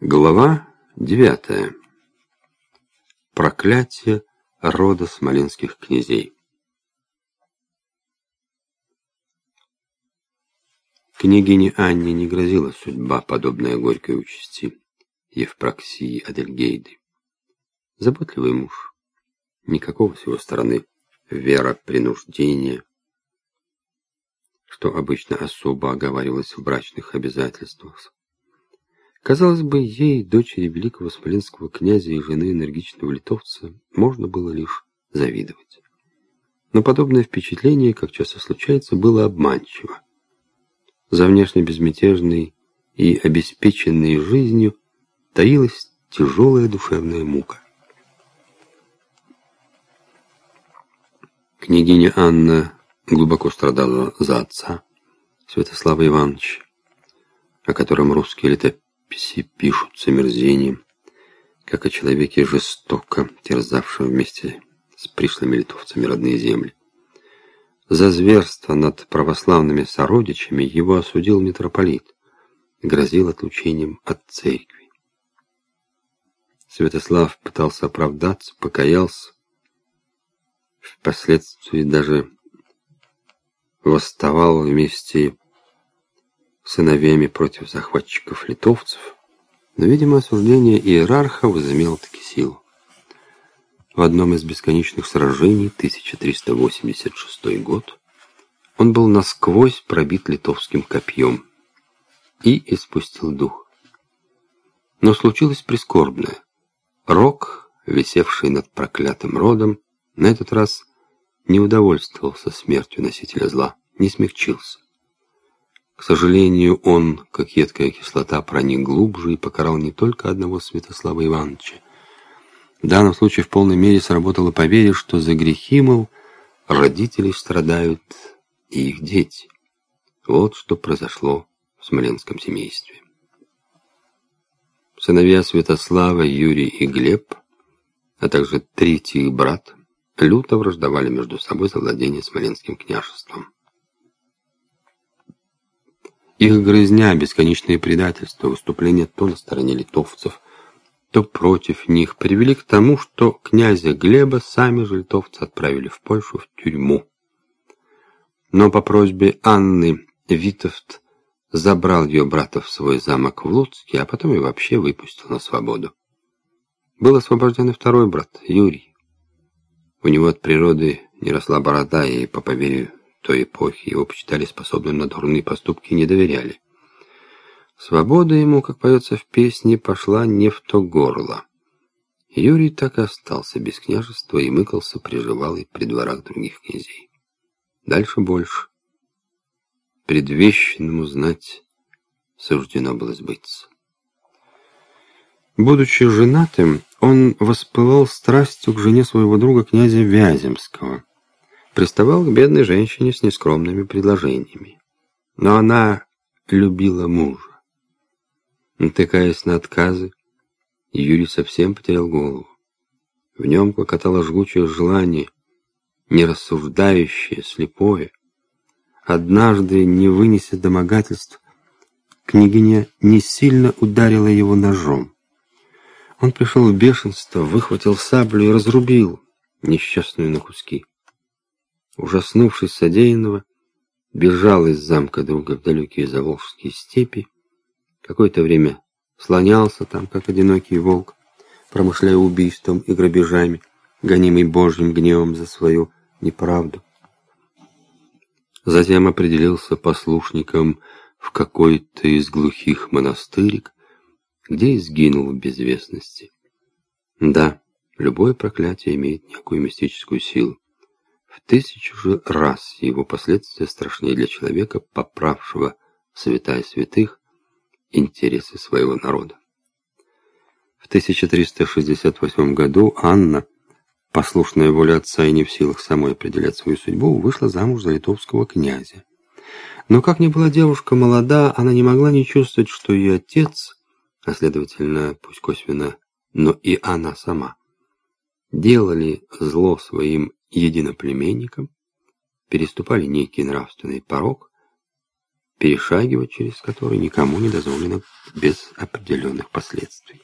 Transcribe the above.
Глава девятая. Проклятие рода смоленских князей. Княгине Анне не грозила судьба, подобная горькой участи Евпроксии Адельгейды. Заботливый муж, никакого с его стороны вера принуждения, что обычно особо оговаривалось в брачных обязательствах, Казалось бы, ей, дочери великого смоленского князя и жены энергичного литовца, можно было лишь завидовать. Но подобное впечатление, как часто случается, было обманчиво. За внешне безмятежной и обеспеченной жизнью таилась тяжелая душевная мука. Княгиня Анна глубоко страдала за отца, Святослава Ивановича, о котором русские летописцы Писи пишут с омерзением, как о человеке жестоко терзавшем вместе с пришлыми литовцами родные земли. За зверство над православными сородичами его осудил митрополит, грозил отлучением от церкви. Святослав пытался оправдаться, покаялся, впоследствии даже восставал вместе сыновьями против захватчиков-литовцев, но, видимо, осуждение иерарха возымело таки силу. В одном из бесконечных сражений, 1386 год, он был насквозь пробит литовским копьем и испустил дух. Но случилось прискорбное. Рок, висевший над проклятым родом, на этот раз не удовольствовался смертью носителя зла, не смягчился. К сожалению, он, как едкая кислота, проник глубже и покарал не только одного Святослава Ивановича. В данном случае в полной мере сработало поверье, что за грехи, мол, родители страдают и их дети. Вот что произошло в смоленском семействе. Сыновья Святослава, Юрий и Глеб, а также третий брат, люто враждовали между собой за владение Смоленским княжеством. Их грызня, бесконечные предательства, выступления то на стороне литовцев, то против них привели к тому, что князя Глеба сами же литовцы отправили в Польшу в тюрьму. Но по просьбе Анны Витовт забрал ее брата в свой замок в Луцке, а потом и вообще выпустил на свободу. Был освобожден и второй брат, Юрий. У него от природы не росла борода, и, по поверью той эпохи его почитали способным на дурные поступки и не доверяли. Свобода ему, как поется в песне, пошла не в то горло. Юрий так и остался без княжества и мыкался приживалый при дворах других князей. Дальше больше. Предвещенному знать суждено было сбыться. Будучи женатым, он воспылал страстью к жене своего друга князя Вяземского, приставал к бедной женщине с нескромными предложениями. Но она любила мужа. Натыкаясь на отказы, Юрий совсем потерял голову. В нем клокотало жгучее желание, нерассуждающее, слепое. Однажды, не вынеся домогательств, княгиня не сильно ударила его ножом. Он пришел в бешенство, выхватил саблю и разрубил несчастную на куски ужаснувшись содеянного, бежал из замка друга в далекие заволжские степи, какое-то время слонялся там, как одинокий волк, промышляя убийством и грабежами, гонимый Божьим гневом за свою неправду. Затем определился послушником в какой-то из глухих монастырик, где и сгинул в безвестности. Да, любое проклятие имеет некую мистическую силу. В тысячу же раз его последствия страшнее для человека, поправшего святая святых интересы своего народа. В 1368 году Анна, послушная воле отца и не в силах самой определять свою судьбу, вышла замуж за литовского князя. Но как ни была девушка молода, она не могла не чувствовать, что ее отец, а следовательно, пусть косвенно, но и она сама, делали зло своим единоплеменникам, переступали некий нравственный порог, перешагивать через который никому не дозволено без определенных последствий.